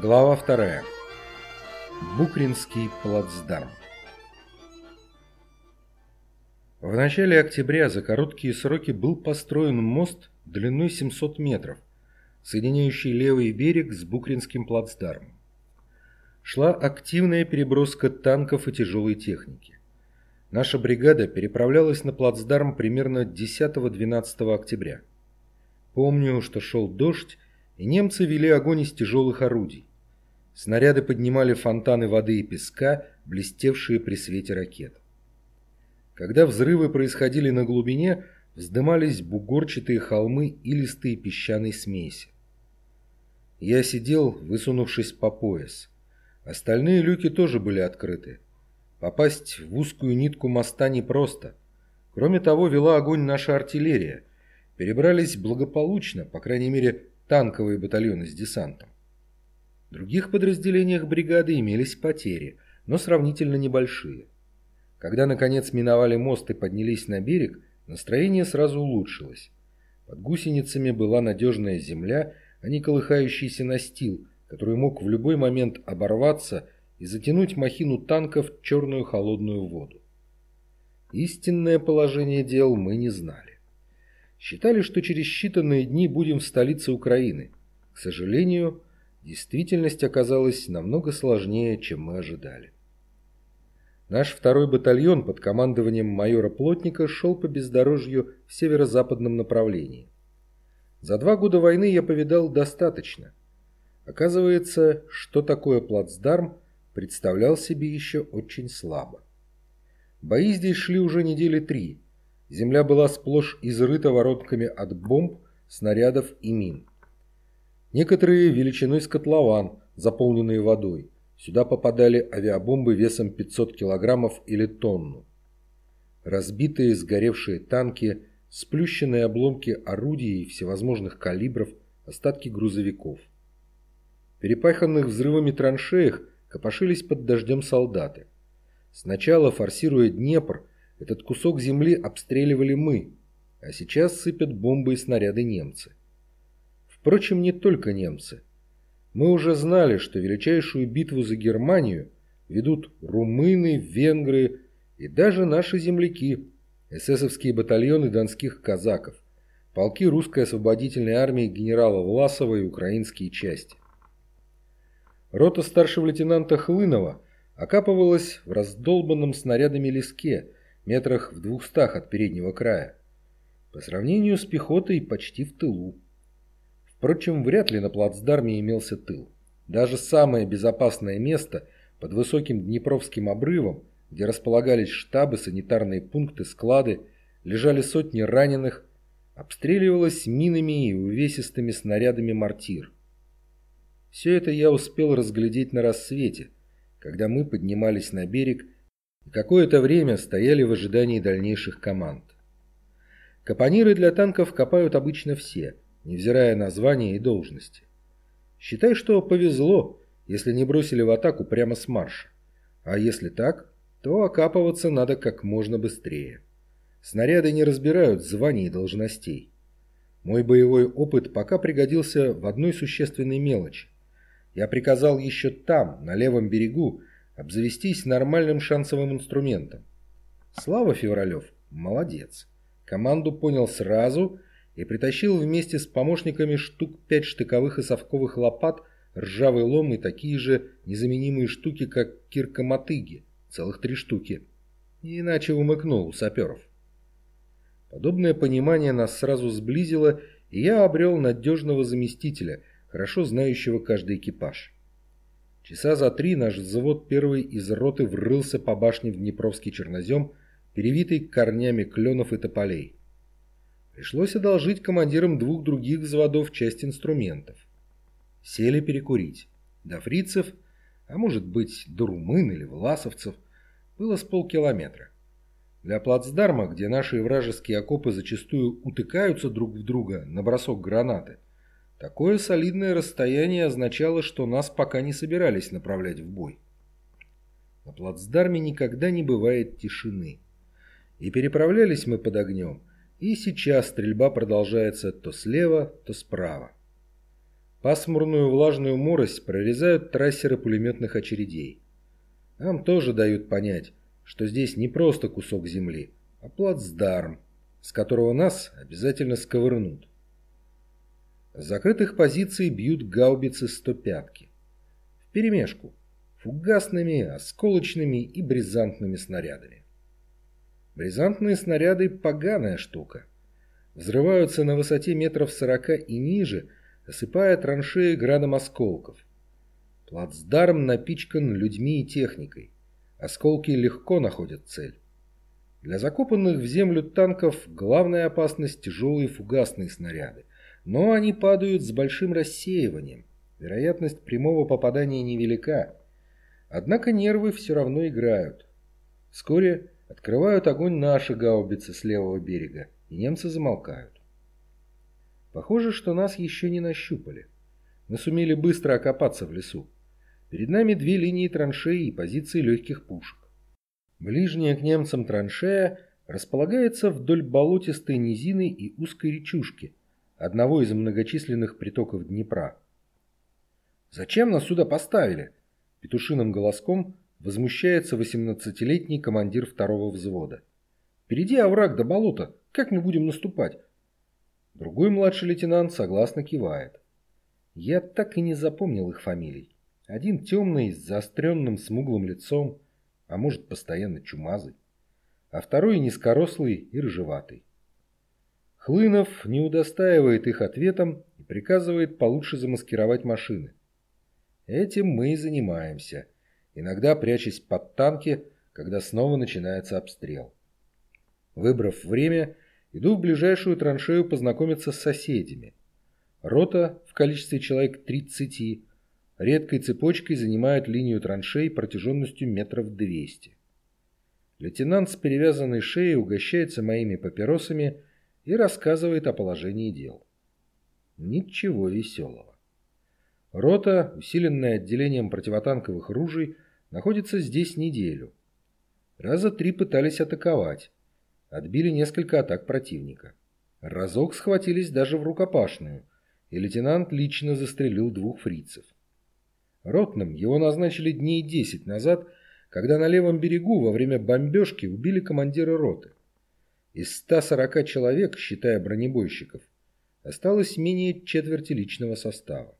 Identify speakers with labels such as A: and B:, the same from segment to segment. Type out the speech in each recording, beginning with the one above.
A: Глава вторая. Букринский плацдарм. В начале октября за короткие сроки был построен мост длиной 700 метров, соединяющий левый берег с Букринским плацдармом. Шла активная переброска танков и тяжелой техники. Наша бригада переправлялась на плацдарм примерно 10-12 октября. Помню, что шел дождь, и немцы вели огонь из тяжелых орудий. Снаряды поднимали фонтаны воды и песка, блестевшие при свете ракет. Когда взрывы происходили на глубине, вздымались бугорчатые холмы и листые песчаной смеси. Я сидел, высунувшись по пояс. Остальные люки тоже были открыты. Попасть в узкую нитку моста непросто. Кроме того, вела огонь наша артиллерия. Перебрались благополучно, по крайней мере, танковые батальоны с десантом. Других подразделениях бригады имелись потери, но сравнительно небольшие. Когда, наконец, миновали мост и поднялись на берег, настроение сразу улучшилось. Под гусеницами была надежная земля, а не колыхающийся настил, который мог в любой момент оборваться и затянуть махину танков в черную холодную воду. Истинное положение дел мы не знали. Считали, что через считанные дни будем в столице Украины. К сожалению, Действительность оказалась намного сложнее, чем мы ожидали. Наш второй батальон под командованием майора Плотника шел по бездорожью в северо-западном направлении. За два года войны я повидал достаточно. Оказывается, что такое плацдарм, представлял себе еще очень слабо. Бои здесь шли уже недели три. Земля была сплошь изрыта воронками от бомб, снарядов и мин. Некоторые величиной с котлован, заполненные водой. Сюда попадали авиабомбы весом 500 килограммов или тонну. Разбитые сгоревшие танки, сплющенные обломки орудий всевозможных калибров, остатки грузовиков. Перепаханных взрывами траншеях копошились под дождем солдаты. Сначала, форсируя Днепр, этот кусок земли обстреливали мы, а сейчас сыпят бомбы и снаряды немцы. Впрочем, не только немцы. Мы уже знали, что величайшую битву за Германию ведут румыны, венгры и даже наши земляки, эсэсовские батальоны донских казаков, полки русской освободительной армии генерала Власова и украинские части. Рота старшего лейтенанта Хлынова окапывалась в раздолбанном снарядами леске, метрах в двухстах от переднего края. По сравнению с пехотой почти в тылу. Впрочем, вряд ли на плацдарме имелся тыл. Даже самое безопасное место под высоким Днепровским обрывом, где располагались штабы, санитарные пункты, склады, лежали сотни раненых, обстреливалось минами и увесистыми снарядами мортир. Все это я успел разглядеть на рассвете, когда мы поднимались на берег и какое-то время стояли в ожидании дальнейших команд. Капониры для танков копают обычно все – невзирая на звание и должности. Считай, что повезло, если не бросили в атаку прямо с марша. А если так, то окапываться надо как можно быстрее. Снаряды не разбирают званий и должностей. Мой боевой опыт пока пригодился в одной существенной мелочи. Я приказал еще там, на левом берегу, обзавестись нормальным шансовым инструментом. Слава Февралев молодец. Команду понял сразу и притащил вместе с помощниками штук пять штыковых и совковых лопат, ржавый лом и такие же незаменимые штуки, как кирка-мотыги, целых три штуки. И иначе умыкнул у саперов. Подобное понимание нас сразу сблизило, и я обрел надежного заместителя, хорошо знающего каждый экипаж. Часа за три наш взвод первый из роты врылся по башне в Днепровский чернозем, перевитый корнями кленов и тополей. Пришлось одолжить командирам двух других взводов часть инструментов. Сели перекурить. До фрицев, а может быть до румын или власовцев, было с полкилометра. Для плацдарма, где наши вражеские окопы зачастую утыкаются друг в друга на бросок гранаты, такое солидное расстояние означало, что нас пока не собирались направлять в бой. На плацдарме никогда не бывает тишины. И переправлялись мы под огнем – и сейчас стрельба продолжается то слева, то справа. Пасмурную влажную морось прорезают трассеры пулеметных очередей. Нам тоже дают понять, что здесь не просто кусок земли, а плацдарм, с которого нас обязательно сковырнут. С закрытых позиций бьют гаубицы 105-ки. Вперемешку, фугасными, осколочными и бризантными снарядами. Бризантные снаряды – поганая штука. Взрываются на высоте метров сорока и ниже, осыпая траншеи градом осколков. Плацдарм напичкан людьми и техникой. Осколки легко находят цель. Для закопанных в землю танков главная опасность – тяжелые фугасные снаряды. Но они падают с большим рассеиванием. Вероятность прямого попадания невелика. Однако нервы все равно играют. Вскоре открывают огонь наши гаубицы с левого берега, и немцы замолкают. Похоже, что нас еще не нащупали. Мы сумели быстро окопаться в лесу. Перед нами две линии траншеи и позиции легких пушек. Ближняя к немцам траншея располагается вдоль болотистой низины и узкой речушки, одного из многочисленных притоков Днепра. «Зачем нас сюда поставили?» Петушиным голоском возмущается 18-летний командир второго взвода. «Впереди овраг до болота. Как мы будем наступать?» Другой младший лейтенант согласно кивает. Я так и не запомнил их фамилий. Один темный, с заостренным смуглым лицом, а может, постоянно чумазый, а второй низкорослый и рыжеватый. Хлынов не удостаивает их ответом и приказывает получше замаскировать машины. Этим мы и занимаемся, иногда прячась под танки, когда снова начинается обстрел. Выбрав время, иду в ближайшую траншею познакомиться с соседями. Рота в количестве человек 30 редкой цепочкой занимают линию траншей протяженностью метров 200. Лейтенант с перевязанной шеей угощается моими папиросами и рассказывает о положении дел. Ничего веселого. Рота, усиленная отделением противотанковых ружей, находится здесь неделю. Раза три пытались атаковать. Отбили несколько атак противника. Разок схватились даже в рукопашную, и лейтенант лично застрелил двух фрицев. Ротным его назначили дней десять назад, когда на левом берегу во время бомбежки убили командира роты. Из 140 человек, считая бронебойщиков, осталось менее четверти личного состава.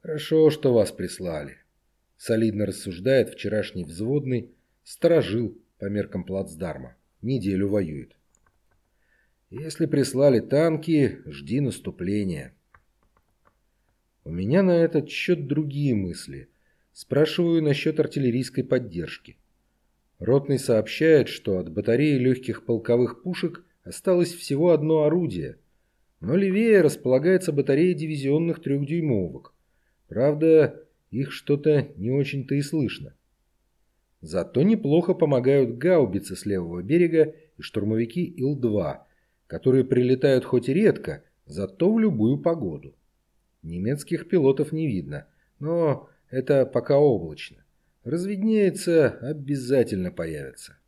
A: «Хорошо, что вас прислали», — солидно рассуждает вчерашний взводный, сторожил по меркам плацдарма, неделю воюет. «Если прислали танки, жди наступления». У меня на этот счет другие мысли. Спрашиваю насчет артиллерийской поддержки. Ротный сообщает, что от батареи легких полковых пушек осталось всего одно орудие, но левее располагается батарея дивизионных трехдюймовок. Правда, их что-то не очень-то и слышно. Зато неплохо помогают гаубицы с левого берега и штурмовики Ил-2, которые прилетают хоть и редко, зато в любую погоду. Немецких пилотов не видно, но это пока облачно. Разведнеется, обязательно появится.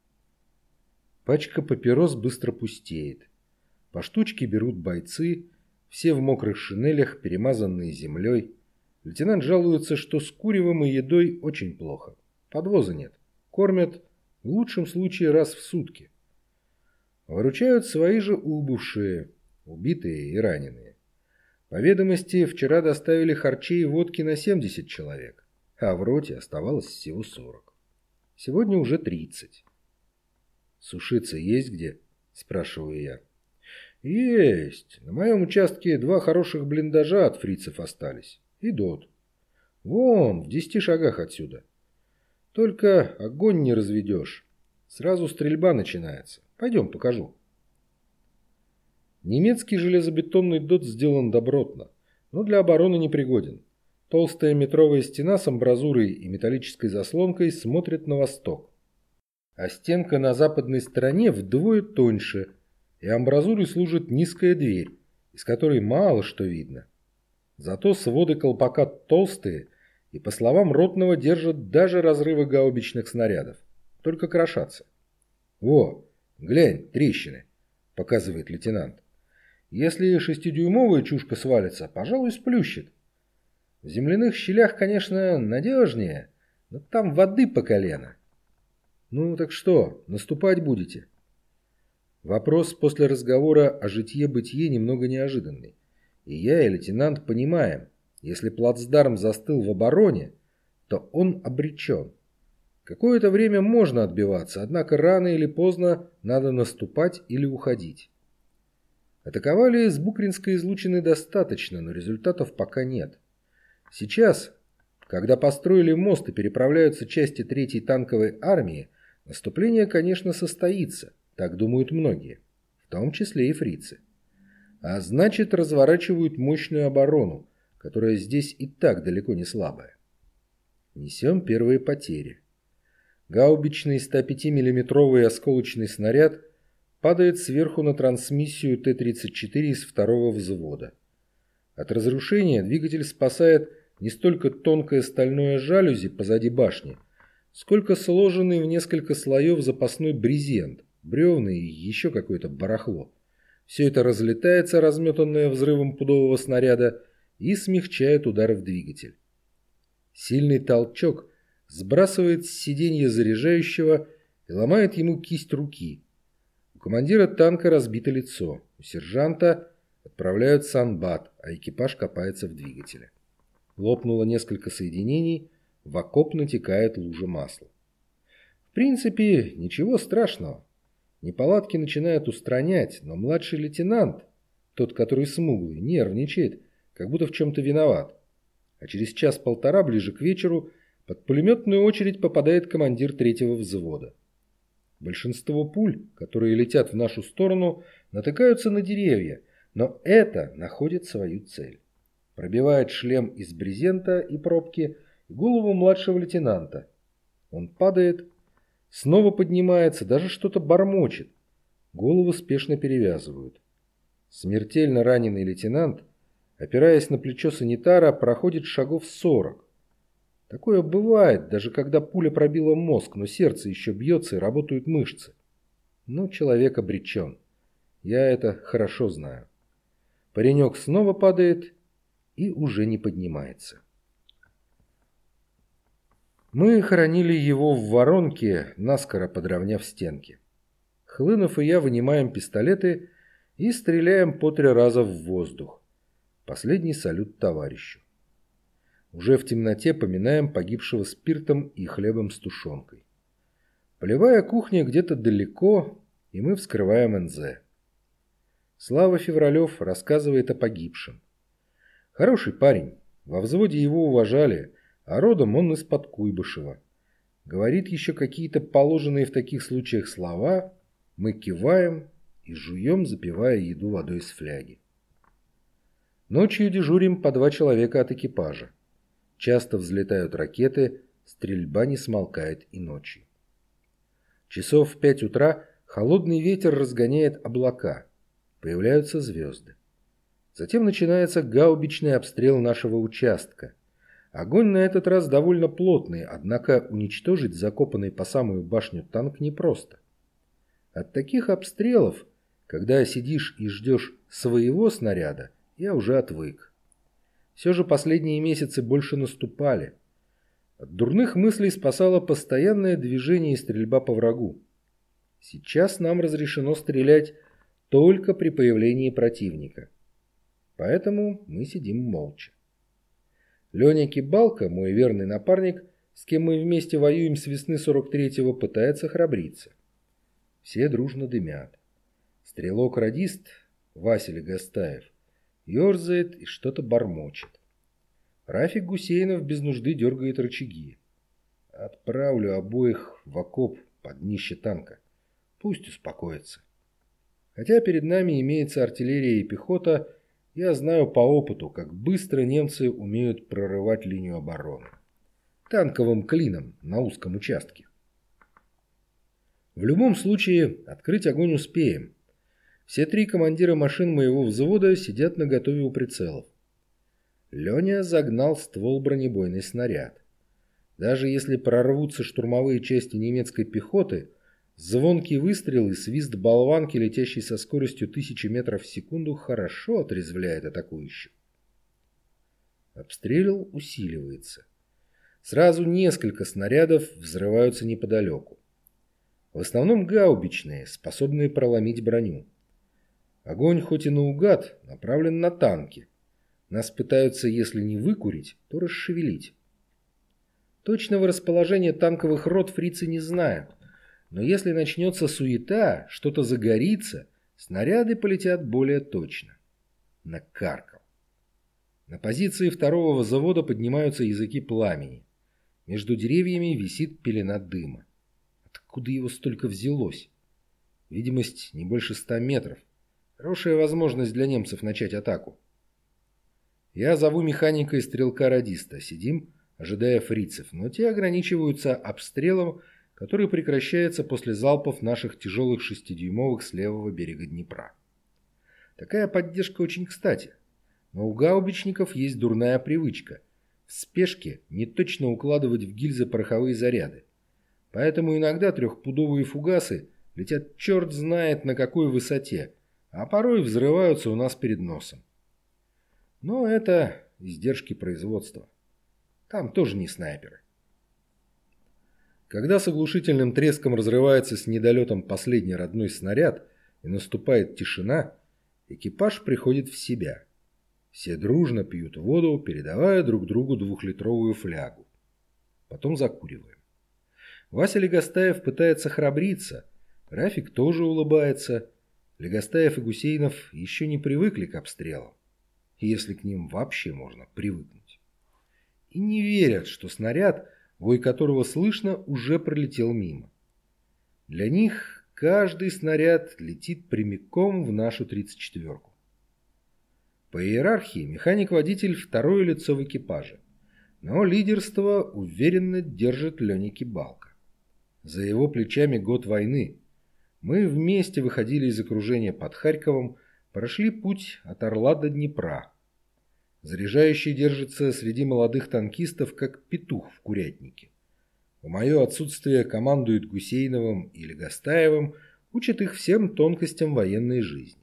A: Пачка папирос быстро пустеет. По штучке берут бойцы, все в мокрых шинелях, перемазанные землей. Лейтенант жалуется, что с куревом и едой очень плохо. Подвоза нет. Кормят в лучшем случае раз в сутки. Выручают свои же убывшие, убитые и раненые. По ведомости, вчера доставили харчей и водки на 70 человек, а в роте оставалось всего 40. Сегодня уже 30. «Сушиться есть где?» – спрашиваю я. «Есть. На моем участке два хороших блиндажа от фрицев остались. И дот. Вон, в десяти шагах отсюда. Только огонь не разведешь. Сразу стрельба начинается. Пойдем, покажу». Немецкий железобетонный дот сделан добротно, но для обороны не пригоден. Толстая метровая стена с амбразурой и металлической заслонкой смотрит на восток. А стенка на западной стороне вдвое тоньше, и амбразурой служит низкая дверь, из которой мало что видно. Зато своды колпака толстые и, по словам Ротного, держат даже разрывы гаубичных снарядов. Только крошатся. «Во, глянь, трещины», — показывает лейтенант. Если шестидюймовая чушка свалится, пожалуй, сплющит. В земляных щелях, конечно, надежнее, но там воды по колено. Ну так что, наступать будете? Вопрос после разговора о житье-бытие немного неожиданный. И я, и лейтенант понимаем, если плацдарм застыл в обороне, то он обречен. Какое-то время можно отбиваться, однако рано или поздно надо наступать или уходить. Атаковали с Букринской излучины достаточно, но результатов пока нет. Сейчас, когда построили мост и переправляются части третьей танковой армии, наступление, конечно, состоится, так думают многие, в том числе и фрицы. А значит, разворачивают мощную оборону, которая здесь и так далеко не слабая. Несем первые потери. Гаубичный 105 миллиметровый осколочный снаряд падает сверху на трансмиссию Т-34 из второго взвода. От разрушения двигатель спасает не столько тонкое стальное жалюзи позади башни, сколько сложенный в несколько слоев запасной брезент, бревны и еще какое-то барахло. Все это разлетается, разметанное взрывом пудового снаряда, и смягчает удар в двигатель. Сильный толчок сбрасывает с сиденья заряжающего и ломает ему кисть руки. У командира танка разбито лицо, у сержанта отправляют санбат, а экипаж копается в двигателе. Лопнуло несколько соединений, в окоп натекает лужа масла. В принципе, ничего страшного. Неполадки начинают устранять, но младший лейтенант, тот, который смуглый, нервничает, как будто в чем-то виноват. А через час-полтора, ближе к вечеру, под пулеметную очередь попадает командир третьего взвода. Большинство пуль, которые летят в нашу сторону, натыкаются на деревья, но это находит свою цель. Пробивает шлем из брезента и пробки голову младшего лейтенанта. Он падает, снова поднимается, даже что-то бормочет. Голову спешно перевязывают. Смертельно раненый лейтенант, опираясь на плечо санитара, проходит шагов сорок. Такое бывает, даже когда пуля пробила мозг, но сердце еще бьется и работают мышцы. Но человек обречен. Я это хорошо знаю. Паренек снова падает и уже не поднимается. Мы хоронили его в воронке, наскоро подровняв стенки. Хлынов и я вынимаем пистолеты и стреляем по три раза в воздух. Последний салют товарищу. Уже в темноте поминаем погибшего спиртом и хлебом с тушенкой. Полевая кухня где-то далеко, и мы вскрываем НЗ. Слава Февралев рассказывает о погибшем. Хороший парень, во взводе его уважали, а родом он из-под Куйбышева. Говорит еще какие-то положенные в таких случаях слова, мы киваем и жуем, запивая еду водой из фляги. Ночью дежурим по два человека от экипажа. Часто взлетают ракеты, стрельба не смолкает и ночью. Часов в пять утра холодный ветер разгоняет облака. Появляются звезды. Затем начинается гаубичный обстрел нашего участка. Огонь на этот раз довольно плотный, однако уничтожить закопанный по самую башню танк непросто. От таких обстрелов, когда сидишь и ждешь своего снаряда, я уже отвык. Все же последние месяцы больше наступали. От дурных мыслей спасало постоянное движение и стрельба по врагу. Сейчас нам разрешено стрелять только при появлении противника. Поэтому мы сидим молча. Леня Кибалка, мой верный напарник, с кем мы вместе воюем с весны 43-го, пытается храбриться. Все дружно дымят. Стрелок-радист Василий Гастаев ерзает и что-то бормочет. Рафик Гусейнов без нужды дергает рычаги. Отправлю обоих в окоп под днище танка. Пусть успокоятся. Хотя перед нами имеется артиллерия и пехота, я знаю по опыту, как быстро немцы умеют прорывать линию обороны. Танковым клином на узком участке. В любом случае, открыть огонь успеем. Все три командира машин моего взвода сидят на готове у прицелов. Леня загнал ствол бронебойный снаряд. Даже если прорвутся штурмовые части немецкой пехоты, Звонкий выстрел и свист болванки, летящий со скоростью тысячи метров в секунду, хорошо отрезвляет атакующих. Обстрел усиливается. Сразу несколько снарядов взрываются неподалеку. В основном гаубичные, способные проломить броню. Огонь хоть и наугад, направлен на танки. Нас пытаются, если не выкурить, то расшевелить. Точного расположения танковых рот фрицы не знают. Но если начнется суета, что-то загорится, снаряды полетят более точно. Накаркал. На позиции второго завода поднимаются языки пламени. Между деревьями висит пелена дыма. Откуда его столько взялось? Видимость не больше ста метров. Хорошая возможность для немцев начать атаку. Я зову механика и стрелка-радиста. Сидим, ожидая фрицев, но те ограничиваются обстрелом, который прекращается после залпов наших тяжелых шестидюймовых с левого берега Днепра. Такая поддержка очень кстати. Но у гаубичников есть дурная привычка – в спешке не точно укладывать в гильзы пороховые заряды. Поэтому иногда трехпудовые фугасы летят черт знает на какой высоте, а порой взрываются у нас перед носом. Но это издержки производства. Там тоже не снайперы. Когда с оглушительным треском разрывается с недолетом последний родной снаряд и наступает тишина, экипаж приходит в себя. Все дружно пьют воду, передавая друг другу двухлитровую флягу. Потом закуриваем. Вася Легостаев пытается храбриться, Рафик тоже улыбается. Легостаев и Гусейнов еще не привыкли к обстрелам, если к ним вообще можно привыкнуть. И не верят, что снаряд – вой которого слышно, уже пролетел мимо. Для них каждый снаряд летит прямиком в нашу 34-ку. По иерархии механик-водитель второе лицо в экипаже, но лидерство уверенно держит Леня Кибалка. За его плечами год войны. Мы вместе выходили из окружения под Харьковом, прошли путь от Орла до Днепра, Заряжающий держится среди молодых танкистов, как петух в курятнике. В мое отсутствие командует Гусейновым или Гастаевым, учат их всем тонкостям военной жизни.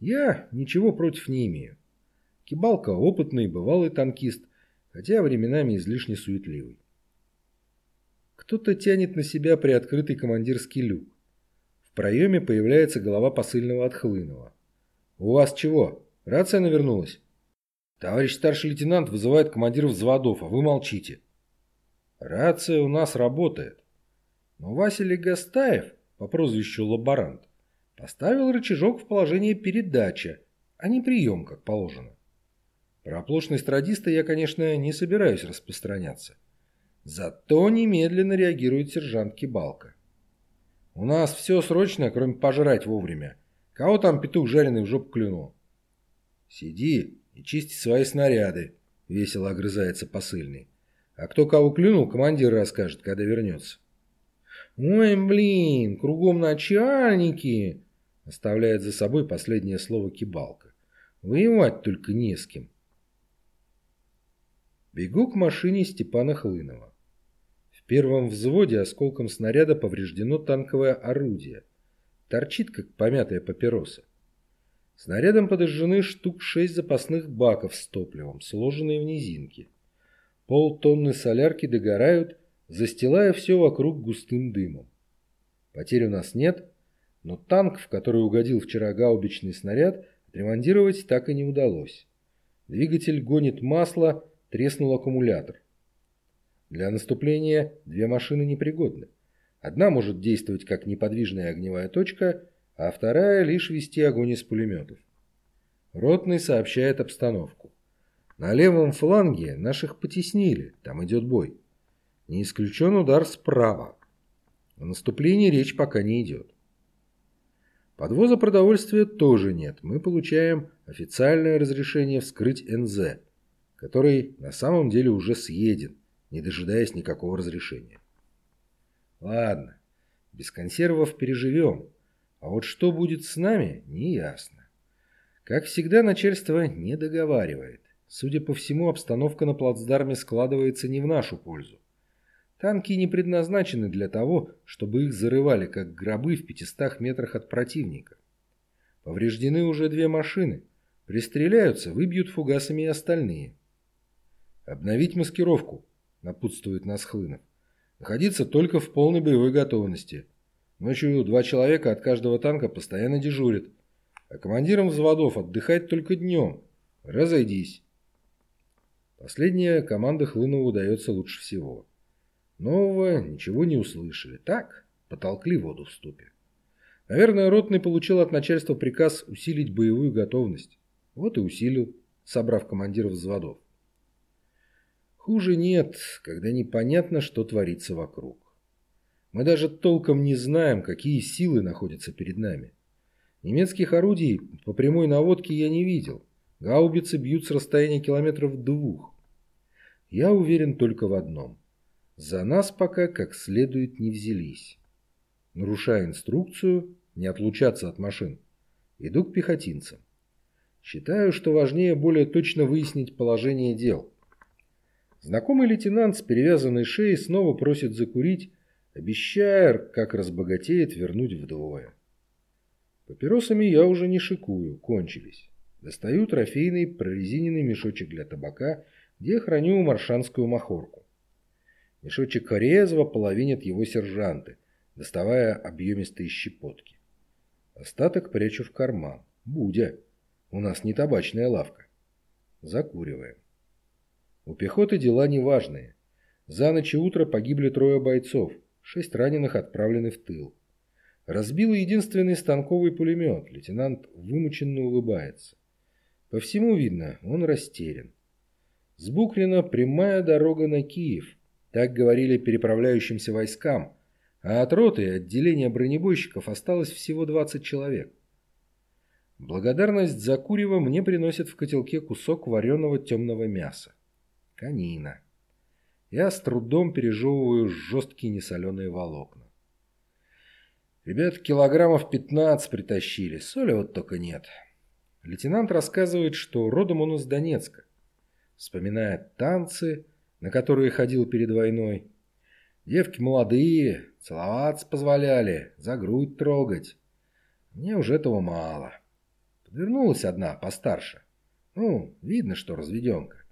A: Я ничего против не имею. Кибалка опытный, бывалый танкист, хотя временами излишне суетливый. Кто-то тянет на себя приоткрытый командирский люк. В проеме появляется голова посыльного от Хлынова. «У вас чего? Рация навернулась?» Товарищ старший лейтенант вызывает командиров взводов, а вы молчите. Рация у нас работает. Но Василий Гастаев, по прозвищу Лаборант, поставил рычажок в положение передача, а не прием, как положено. Про оплошность радиста я, конечно, не собираюсь распространяться. Зато немедленно реагирует сержант Кибалка. У нас все срочно, кроме пожрать вовремя. Кого там петух жареный в жопу клюнул? Сиди, и чисти свои снаряды», — весело огрызается посыльный. «А кто кого клюнул, командир расскажет, когда вернется». «Ой, блин, кругом начальники!» — оставляет за собой последнее слово кибалка. «Воевать только не с кем». Бегу к машине Степана Хлынова. В первом взводе осколком снаряда повреждено танковое орудие. Торчит, как помятая папироса. Снарядом подожжены штук шесть запасных баков с топливом, сложенные в низинки. Полтонны солярки догорают, застилая все вокруг густым дымом. Потерь у нас нет, но танк, в который угодил вчера гаубичный снаряд, отремонтировать так и не удалось. Двигатель гонит масло, треснул аккумулятор. Для наступления две машины непригодны. Одна может действовать как неподвижная огневая точка, а вторая лишь вести огонь из пулеметов. Ротный сообщает обстановку. На левом фланге наших потеснили, там идет бой. Не исключен удар справа. О наступлении речь пока не идет. Подвоза продовольствия тоже нет. Мы получаем официальное разрешение вскрыть НЗ, который на самом деле уже съеден, не дожидаясь никакого разрешения. Ладно, без консервов переживем. А вот что будет с нами, неясно. Как всегда, начальство не договаривает. Судя по всему, обстановка на плацдарме складывается не в нашу пользу. Танки не предназначены для того, чтобы их зарывали, как гробы в 500 метрах от противника. Повреждены уже две машины. Пристреляются, выбьют фугасами и остальные. «Обновить маскировку», — напутствует нас Хлынов. «Находиться только в полной боевой готовности. Ночью два человека от каждого танка постоянно дежурят, а командирам взводов отдыхать только днем. Разойдись». Последняя команда Хлынову удается лучше всего. Нового ничего не услышали. Так, потолкли воду в ступе. Наверное, Ротный получил от начальства приказ усилить боевую готовность. Вот и усилил, собрав командиров взводов. Хуже нет, когда непонятно, что творится вокруг. Мы даже толком не знаем, какие силы находятся перед нами. Немецких орудий по прямой наводке я не видел. Гаубицы бьют с расстояния километров двух. Я уверен только в одном. За нас пока как следует не взялись. Нарушая инструкцию, не отлучаться от машин, иду к пехотинцам. Считаю, что важнее более точно выяснить положение дел. Знакомый лейтенант с перевязанной шеей снова просит закурить, обещая, как разбогатеет, вернуть вдвое. Папиросами я уже не шикую, кончились. Достаю трофейный прорезиненный мешочек для табака, где храню маршанскую махорку. Мешочек резво половинят его сержанты, доставая объемистые щепотки. Остаток прячу в карман. Будя. У нас не табачная лавка. Закуриваем. У пехоты дела неважные. За ночь и утро погибли трое бойцов, шесть раненых отправлены в тыл. Разбил единственный станковый пулемет, лейтенант вымученно улыбается. По всему видно, он растерян. С Букрина прямая дорога на Киев, так говорили переправляющимся войскам, а от роты и отделения бронебойщиков осталось всего 20 человек. Благодарность за курево мне приносит в котелке кусок вареного темного мяса. Конина. Я с трудом пережевываю жесткие несоленые волокна. Ребят килограммов 15 притащили, соли вот только нет. Лейтенант рассказывает, что родом он из Донецка. Вспоминает танцы, на которые ходил перед войной. Девки молодые, целоваться позволяли, за грудь трогать. Мне уже этого мало. Подвернулась одна, постарше. Ну, видно, что разведенка.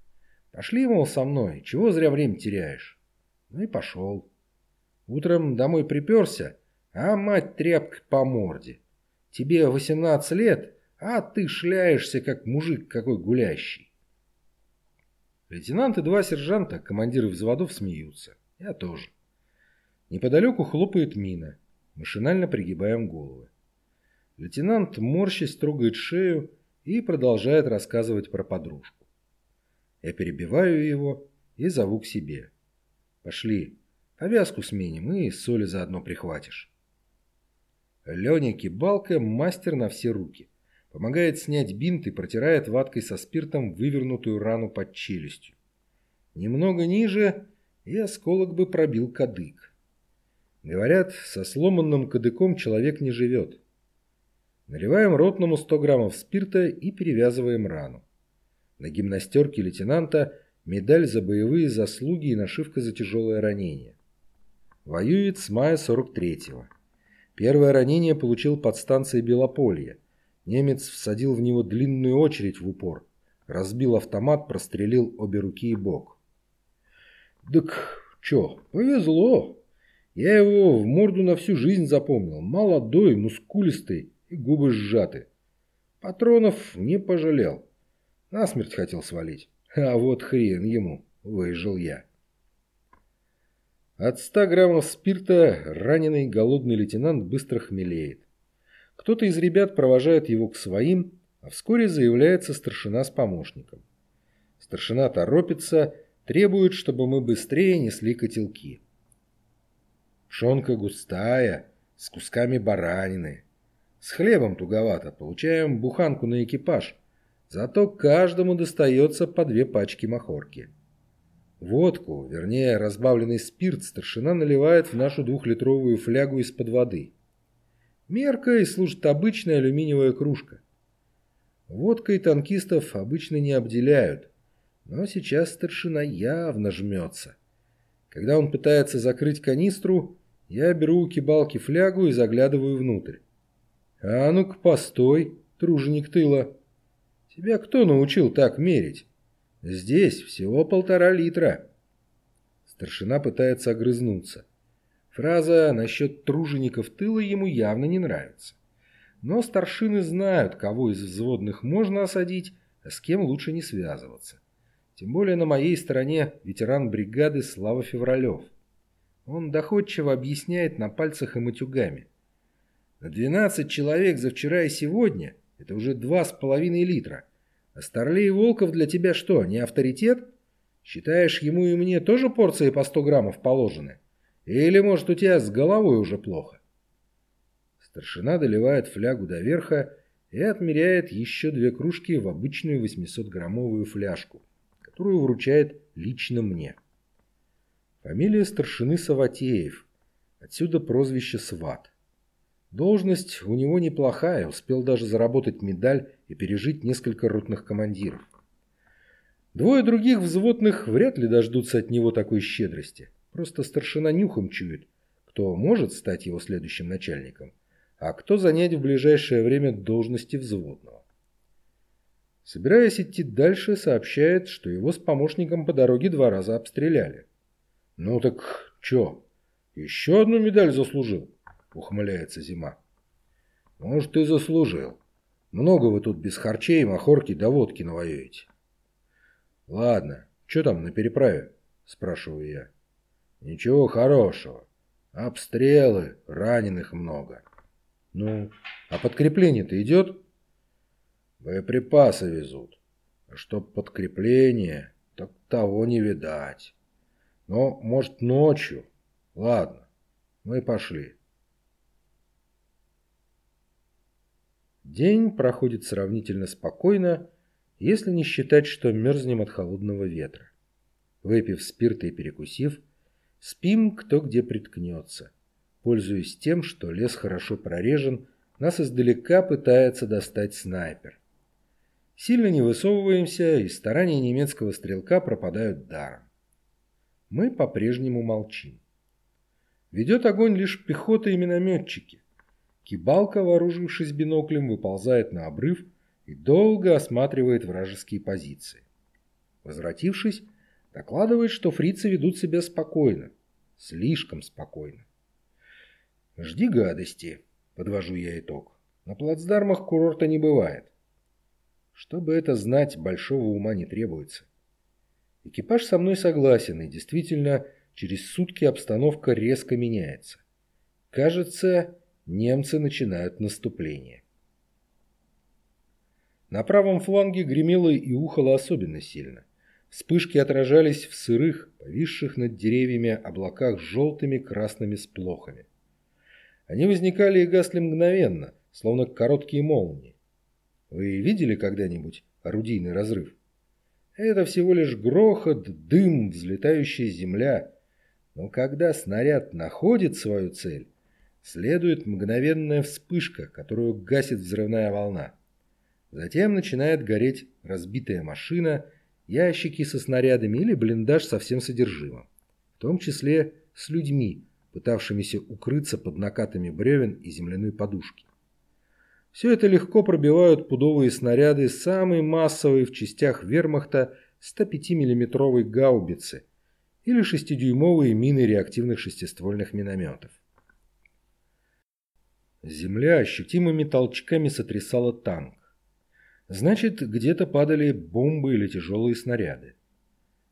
A: Пошли, мол, со мной, чего зря время теряешь? Ну и пошел. Утром домой приперся, а мать тряпкой по морде. Тебе 18 лет, а ты шляешься, как мужик какой гулящий. Лейтенант и два сержанта, командиры взводов, смеются. Я тоже. Неподалеку хлопает мина. Машинально пригибаем головы. Лейтенант морщись трогает шею и продолжает рассказывать про подружку. Я перебиваю его и зову к себе. Пошли, повязку сменим и соли заодно прихватишь. Леня Кибалка мастер на все руки. Помогает снять бинт и протирает ваткой со спиртом вывернутую рану под челюстью. Немного ниже, и осколок бы пробил кадык. Говорят, со сломанным кадыком человек не живет. Наливаем ротному 100 граммов спирта и перевязываем рану. На гимнастерке лейтенанта медаль за боевые заслуги и нашивка за тяжелое ранение. Воюет с мая 43-го. Первое ранение получил под станцией Белополье. Немец всадил в него длинную очередь в упор. Разбил автомат, прострелил обе руки и бок. «Так чё, повезло. Я его в морду на всю жизнь запомнил. Молодой, мускулистый и губы сжаты. Патронов не пожалел. Насмерть хотел свалить. А вот хрен ему, выжил я. От ста граммов спирта раненый голодный лейтенант быстро хмелеет. Кто-то из ребят провожает его к своим, а вскоре заявляется старшина с помощником. Старшина торопится, требует, чтобы мы быстрее несли котелки. Пшенка густая, с кусками баранины. С хлебом туговато, получаем буханку на экипаж – Зато каждому достается по две пачки махорки. Водку, вернее разбавленный спирт, старшина наливает в нашу двухлитровую флягу из-под воды. Меркой служит обычная алюминиевая кружка. Водкой танкистов обычно не обделяют, но сейчас старшина явно жмется. Когда он пытается закрыть канистру, я беру у кибалки флягу и заглядываю внутрь. «А ну-ка, постой, труженик тыла. Тебя кто научил так мерить? Здесь всего полтора литра». Старшина пытается огрызнуться. Фраза насчет тружеников тыла ему явно не нравится. Но старшины знают, кого из взводных можно осадить, а с кем лучше не связываться. Тем более на моей стороне ветеран бригады Слава Февралев. Он доходчиво объясняет на пальцах и матюгами. На 12 человек за вчера и сегодня – это уже два с половиной литра. А Старлей Волков для тебя что, не авторитет? Считаешь, ему и мне тоже порции по 100 граммов положены? Или, может, у тебя с головой уже плохо? Старшина доливает флягу до верха и отмеряет еще две кружки в обычную 800-граммовую фляжку, которую вручает лично мне. Фамилия старшины Саватеев, отсюда прозвище Сват. Должность у него неплохая, успел даже заработать медаль и пережить несколько ротных командиров. Двое других взводных вряд ли дождутся от него такой щедрости. Просто старшина нюхом чует, кто может стать его следующим начальником, а кто занять в ближайшее время должности взводного. Собираясь идти дальше, сообщает, что его с помощником по дороге два раза обстреляли. «Ну так чё, еще одну медаль заслужил?» — ухмыляется Зима. «Может, и заслужил. Много вы тут без харчей, махорки да водки навоюете». «Ладно, что там на переправе?» – спрашиваю я. «Ничего хорошего. Обстрелы, раненых много». «Ну, а подкрепление-то идет?» «Боеприпасы везут. А чтоб подкрепление, так того не видать. Но, может, ночью. Ладно, мы пошли». День проходит сравнительно спокойно, если не считать, что мерзнем от холодного ветра. Выпив спирт и перекусив, спим кто где приткнется. Пользуясь тем, что лес хорошо прорежен, нас издалека пытается достать снайпер. Сильно не высовываемся, и старания немецкого стрелка пропадают даром. Мы по-прежнему молчим. Ведет огонь лишь пехота и минометчики. Кибалка, вооружившись биноклем, выползает на обрыв и долго осматривает вражеские позиции. Возвратившись, докладывает, что фрицы ведут себя спокойно, слишком спокойно. «Жди гадости», — подвожу я итог. «На плацдармах курорта не бывает». Чтобы это знать, большого ума не требуется. Экипаж со мной согласен, и действительно, через сутки обстановка резко меняется. Кажется, немцы начинают наступление. На правом фланге гремело и ухало особенно сильно. Вспышки отражались в сырых, повисших над деревьями облаках с желтыми красными сплохами. Они возникали и гасли мгновенно, словно короткие молнии. Вы видели когда-нибудь орудийный разрыв? Это всего лишь грохот, дым, взлетающая земля. Но когда снаряд находит свою цель, следует мгновенная вспышка, которую гасит взрывная волна. Затем начинает гореть разбитая машина, ящики со снарядами или блиндаж со всем содержимым, в том числе с людьми, пытавшимися укрыться под накатами бревен и земляной подушки. Все это легко пробивают пудовые снаряды самой массовой в частях вермахта 105 миллиметровой гаубицы или 6-дюймовые мины реактивных шестиствольных минометов. Земля ощутимыми толчками сотрясала танк. Значит, где-то падали бомбы или тяжелые снаряды.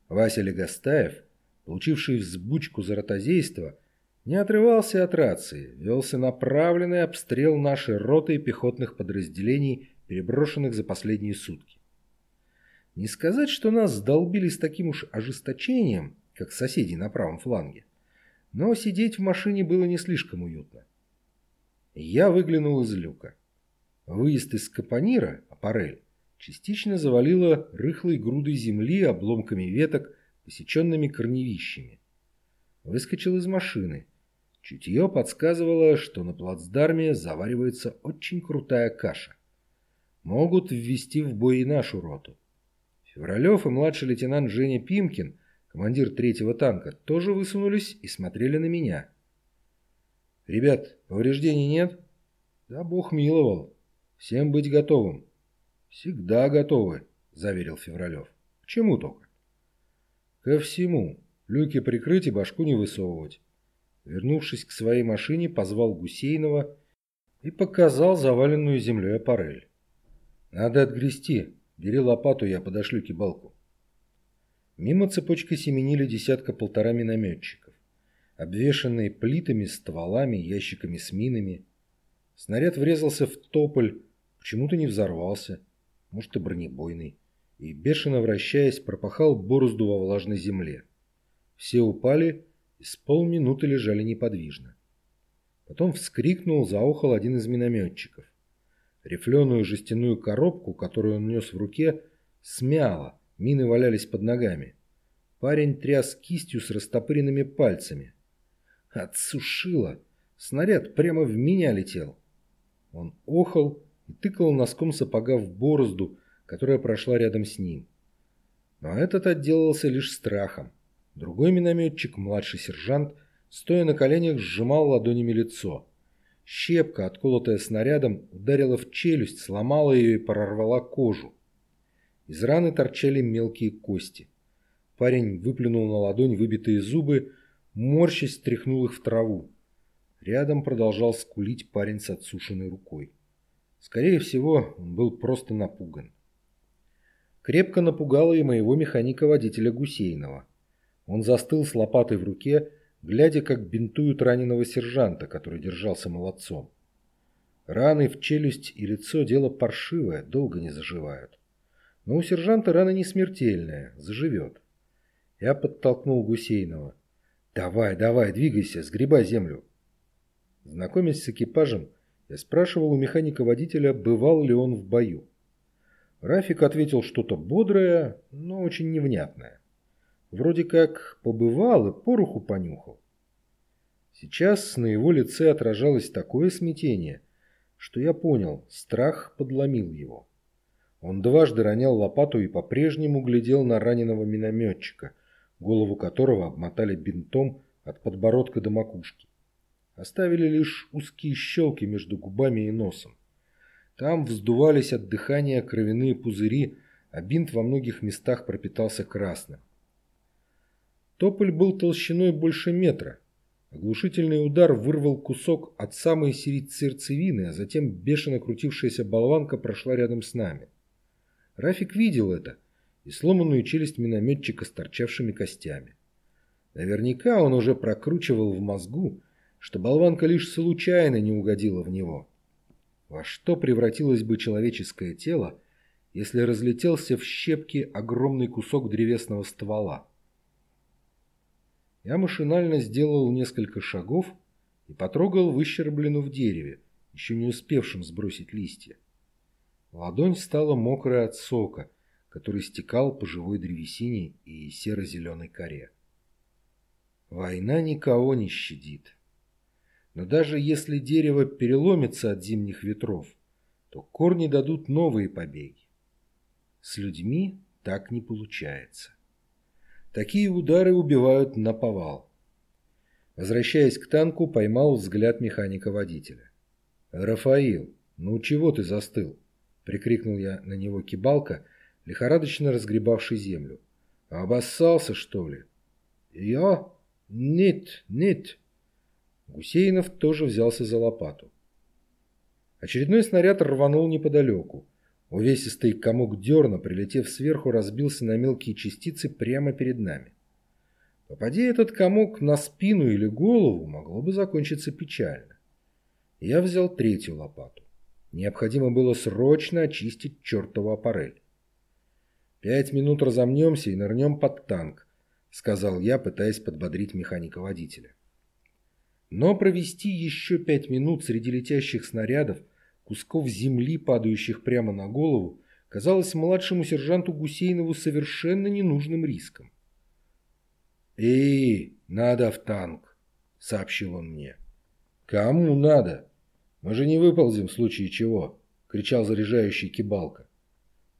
A: Вася Легостаев, получивший взбучку за ротозейство, не отрывался от рации, велся направленный обстрел нашей роты и пехотных подразделений, переброшенных за последние сутки. Не сказать, что нас сдолбили с таким уж ожесточением, как соседи на правом фланге, но сидеть в машине было не слишком уютно. Я выглянул из люка. Выезд из Капонира, Аппарель, частично завалило рыхлой грудой земли, обломками веток, посеченными корневищами. Выскочил из машины. Чутье подсказывало, что на плацдарме заваривается очень крутая каша. Могут ввести в бой и нашу роту. Февралев и младший лейтенант Женя Пимкин командир третьего танка, тоже высунулись и смотрели на меня. «Ребят, повреждений нет?» «Да бог миловал. Всем быть готовым». «Всегда готовы», — заверил Февралев. «К чему только?» «Ко всему. Люки прикрыть и башку не высовывать». Вернувшись к своей машине, позвал Гусейнова и показал заваленную землей аппарель. «Надо отгрести. Бери лопату, я подошлю кибалку». Мимо цепочкой семенили десятка-полтора минометчиков, обвешанные плитами, стволами, ящиками с минами. Снаряд врезался в тополь, почему-то не взорвался, может и бронебойный, и, бешено вращаясь, пропахал борозду во влажной земле. Все упали и с полминуты лежали неподвижно. Потом вскрикнул, заохал один из минометчиков. Рифленую жестяную коробку, которую он нес в руке, смяло, мины валялись под ногами. Парень тряс кистью с растопыренными пальцами. Отсушило. Снаряд прямо в меня летел. Он охал и тыкал носком сапога в борозду, которая прошла рядом с ним. Но этот отделался лишь страхом. Другой минометчик, младший сержант, стоя на коленях, сжимал ладонями лицо. Щепка, отколотая снарядом, ударила в челюсть, сломала ее и прорвала кожу. Из раны торчали мелкие кости. Парень выплюнул на ладонь выбитые зубы, морщись стряхнул их в траву. Рядом продолжал скулить парень с отсушенной рукой. Скорее всего, он был просто напуган. Крепко напугало и моего механика-водителя Гусейнова. Он застыл с лопатой в руке, глядя, как бинтуют раненого сержанта, который держался молодцом. Раны в челюсть и лицо – дело паршивое, долго не заживают. Но у сержанта рана не смертельная, заживет. Я подтолкнул Гусейнова. «Давай, давай, двигайся, сгребай землю». Знакомясь с экипажем, я спрашивал у механика-водителя, бывал ли он в бою. Рафик ответил что-то бодрое, но очень невнятное. Вроде как побывал и пороху понюхал. Сейчас на его лице отражалось такое смятение, что я понял, страх подломил его. Он дважды ронял лопату и по-прежнему глядел на раненого минометчика, голову которого обмотали бинтом от подбородка до макушки. Оставили лишь узкие щелки между губами и носом. Там вздувались от дыхания кровяные пузыри, а бинт во многих местах пропитался красным. Тополь был толщиной больше метра. Оглушительный удар вырвал кусок от самой сердцевины, а затем бешено крутившаяся болванка прошла рядом с нами. Рафик видел это и сломанную челюсть минометчика с торчавшими костями. Наверняка он уже прокручивал в мозгу, что болванка лишь случайно не угодила в него. Во что превратилось бы человеческое тело, если разлетелся в щепки огромный кусок древесного ствола? Я машинально сделал несколько шагов и потрогал выщербленную в дереве, еще не успевшим сбросить листья. Ладонь стала мокрая от сока, который стекал по живой древесине и серо-зеленой коре. Война никого не щадит. Но даже если дерево переломится от зимних ветров, то корни дадут новые побеги. С людьми так не получается. Такие удары убивают на повал. Возвращаясь к танку, поймал взгляд механика-водителя. «Рафаил, ну чего ты застыл?» – прикрикнул я на него кибалка, лихорадочно разгребавший землю. «Обоссался, что ли?» «Я? Нет, нет!» Гусейнов тоже взялся за лопату. Очередной снаряд рванул неподалеку. Увесистый комок дерна, прилетев сверху, разбился на мелкие частицы прямо перед нами. Попади этот комок на спину или голову, могло бы закончиться печально. Я взял третью лопату. Необходимо было срочно очистить чертову аппарель. «Пять минут разомнемся и нырнем под танк», — сказал я, пытаясь подбодрить механика-водителя. Но провести еще пять минут среди летящих снарядов, кусков земли, падающих прямо на голову, казалось младшему сержанту Гусейнову совершенно ненужным риском. «Эй, надо в танк», — сообщил он мне. «Кому надо? Мы же не выползем в случае чего», — кричал заряжающий кибалка.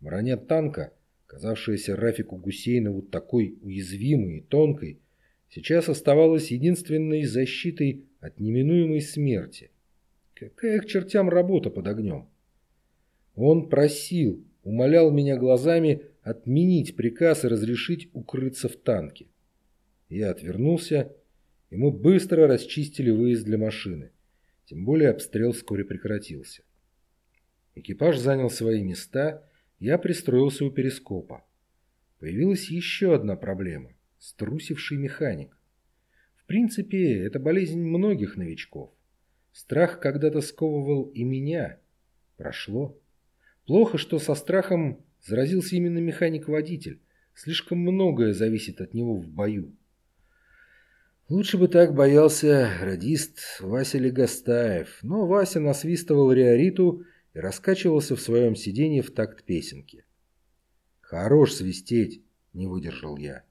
A: Броня танка, казавшаяся Рафику Гусейнову такой уязвимой и тонкой, сейчас оставалась единственной защитой от неминуемой смерти. Какая к чертям работа под огнем? Он просил, умолял меня глазами отменить приказ и разрешить укрыться в танке. Я отвернулся, и мы быстро расчистили выезд для машины. Тем более обстрел вскоре прекратился. Экипаж занял свои места, я пристроился у перископа. Появилась еще одна проблема – струсивший механик. В принципе, это болезнь многих новичков. Страх когда-то сковывал и меня. Прошло. Плохо, что со страхом заразился именно механик-водитель. Слишком многое зависит от него в бою. Лучше бы так боялся радист Вася Легостаев, но Вася насвистывал Риориту и раскачивался в своем сиденье в такт песенки. «Хорош свистеть!» — не выдержал я.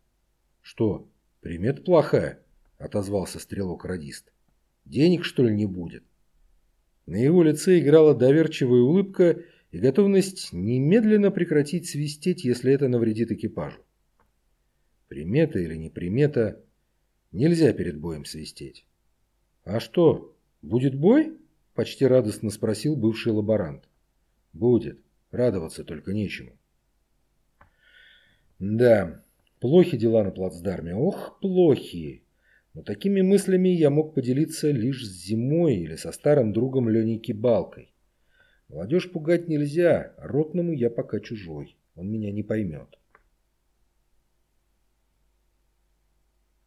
A: «Что, примет плохая?» — отозвался стрелок-радист. «Денег, что ли, не будет?» На его лице играла доверчивая улыбка и готовность немедленно прекратить свистеть, если это навредит экипажу. Примета или не примета, нельзя перед боем свистеть. «А что, будет бой?» – почти радостно спросил бывший лаборант. «Будет. Радоваться только нечему». «Да, плохи дела на плацдарме. Ох, плохи!» Но такими мыслями я мог поделиться лишь с зимой или со старым другом Леней Кибалкой. Молодежь пугать нельзя, а ротному я пока чужой, он меня не поймет.